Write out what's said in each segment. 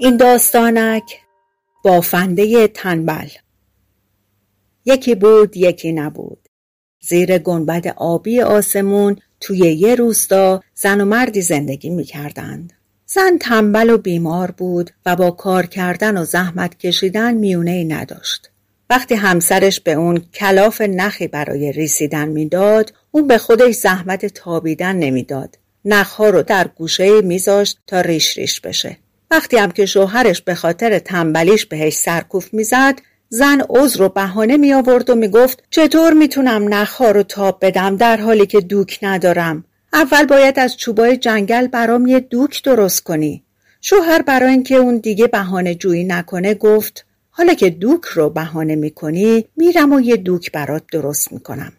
این داستانک بافنده تنبل. یکی بود یکی نبود. زیر گنبد آبی آسمون توی یه روستا زن و مردی زندگی می‌کردند. زن تنبل و بیمار بود و با کار کردن و زحمت کشیدن میونه ای نداشت. وقتی همسرش به اون کلاف نخی برای ریسیدن می‌داد اون به خودش زحمت تابیدن نمی‌داد. نخها رو در گوشه میذاشت تا ریش ریش بشه. وقتی هم که شوهرش به خاطر تنبلیش بهش سرکوف می‌زد زن عذر و بهانه می آورد و می گفت چطور می‌تونم نخها رو تاب بدم در حالی که دوک ندارم؟ اول باید از چوبای جنگل برام یه دوک درست کنی. شوهر برای اینکه اون دیگه بهانه جویی نکنه گفت حالا که دوک رو بهانه می‌کنی میرم و یه دوک برات درست می‌کنم.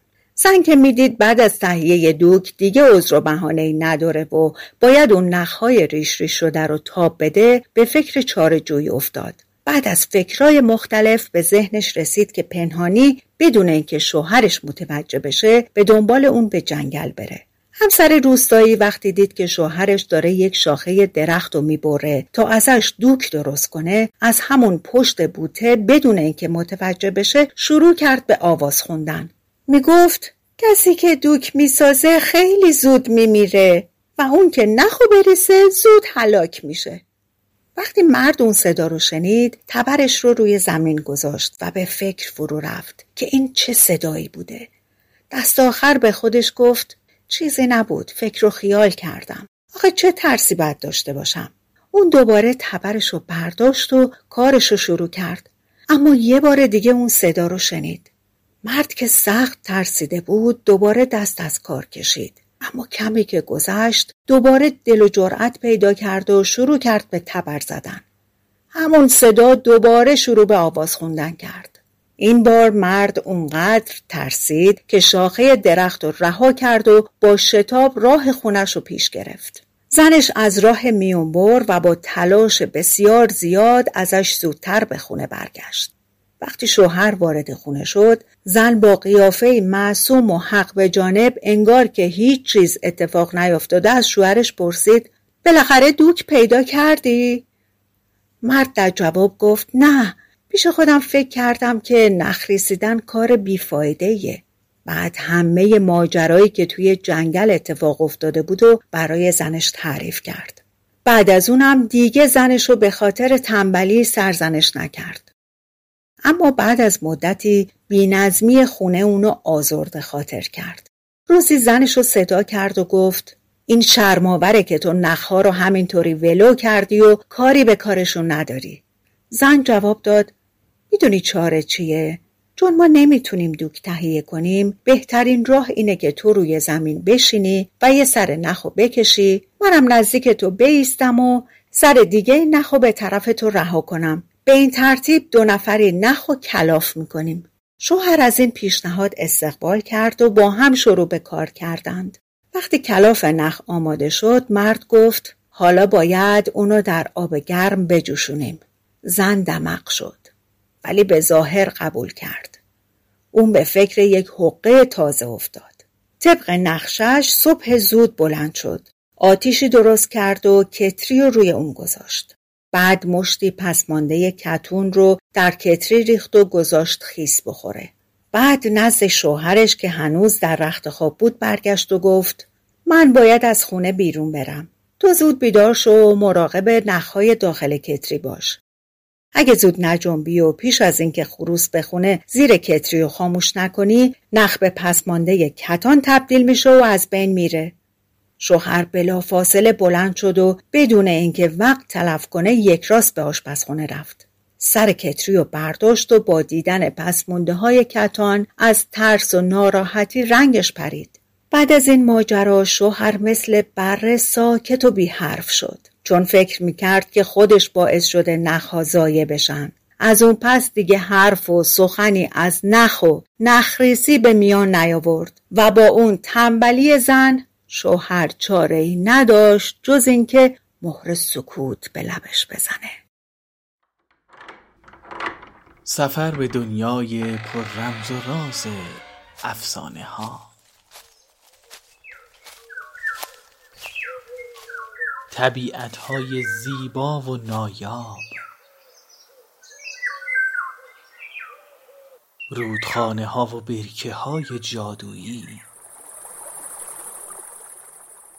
زن که می‌دید بعد از تهیه دوک دیگه عذر و بهانه ای نداره و باید اون نخهای ریش ریش شده رو تاب بده به فکر چاره جوی افتاد. بعد از فکرای مختلف به ذهنش رسید که پنهانی بدون اینکه شوهرش متوجه بشه به دنبال اون به جنگل بره. همسر روستایی وقتی دید که شوهرش داره یک شاخه درخت و می‌بره تا ازش دوک درست کنه از همون پشت بوته بدون اینکه متوجه بشه شروع کرد به آواز خوندن. می‌گفت کسی که دوک می‌سازه خیلی زود میمیره و اون که نخو برسه زود هلاک میشه. وقتی مرد اون صدا رو شنید تبرش رو روی زمین گذاشت و به فکر فرو رفت که این چه صدایی بوده. دست آخر به خودش گفت چیزی نبود فکر و خیال کردم. آخه چه ترسی باید داشته باشم؟ اون دوباره تبرش رو برداشت و کارش رو شروع کرد. اما یه بار دیگه اون صدا رو شنید. مرد که سخت ترسیده بود دوباره دست از کار کشید. اما کمی که گذشت دوباره دل و جرأت پیدا کرد و شروع کرد به تبر زدن. همون صدا دوباره شروع به آواز خوندن کرد. این بار مرد اونقدر ترسید که شاخه درخت رها کرد و با شتاب راه خونش رو پیش گرفت. زنش از راه میون بر و با تلاش بسیار زیاد ازش زودتر به خونه برگشت. وقتی شوهر وارد خونه شد زن با قیافه معصوم و حق به جانب انگار که هیچ چیز اتفاق نیفتاده از شوهرش پرسید بالاخره دوک پیدا کردی؟ مرد در جواب گفت نه پیش خودم فکر کردم که نخریسیدن کار بیفایده بعد همه ماجرایی که توی جنگل اتفاق افتاده بود و برای زنش تعریف کرد. بعد از اونم دیگه زنش رو به خاطر تنبلی سرزنش نکرد. اما بعد از مدتی بینظمی خونه اونو آزرده خاطر کرد. روزی زنش رو صدا کرد و گفت این شرماوره که تو نخها رو همینطوری ولو کردی و کاری به کارشون نداری. زن جواب داد می‌دونی چاره چیه؟ چون ما نمی‌تونیم دوک تهیه کنیم بهترین راه اینه که تو روی زمین بشینی و یه سر نخو بکشی منم نزدیک تو بیستم و سر دیگه نخو به طرف تو رها کنم به این ترتیب دو نفری نخ و کلاف می‌کنیم. شوهر از این پیشنهاد استقبال کرد و با هم شروع به کار کردند. وقتی کلاف نخ آماده شد مرد گفت حالا باید اونو در آب گرم بجوشونیم. زن دمق شد ولی به ظاهر قبول کرد. اون به فکر یک حقه تازه افتاد. طبق نقشش صبح زود بلند شد. آتیشی درست کرد و کتری رو روی اون گذاشت. بعد مشتی پسمانده کتون رو در کتری ریخت و گذاشت خیس بخوره. بعد نزد شوهرش که هنوز در رخت خواب بود برگشت و گفت من باید از خونه بیرون برم. تو زود بیدار شو و مراقب نخهای داخل کتری باش. اگه زود نجنبی و پیش از اینکه خروس بخونه زیر کتری و خاموش نکنی نخ به پسمانده کتان تبدیل میشه و از بین میره. شوهر بلا فاصله بلند شد و بدون اینکه وقت تلف کنه یک راست به آشپزخونه رفت. سر کتری و برداشت و با دیدن پسمونده های کتان از ترس و ناراحتی رنگش پرید. بعد از این ماجرا شوهر مثل بره ساکت و بی حرف شد چون فکر می‌کرد که خودش باعث شده نخها ضایع بشن از اون پس دیگه حرف و سخنی از نخ و نخریسی به میان نیاورد و با اون تنبلی زن شوهر چاره ای نداشت جز اینکه مهر سکوت به لبش بزنه. سفر به دنیای پر رمز و راز افسانه ها. طبیعت های زیبا و نایاب. رودخانه ها و برکه های جادویی.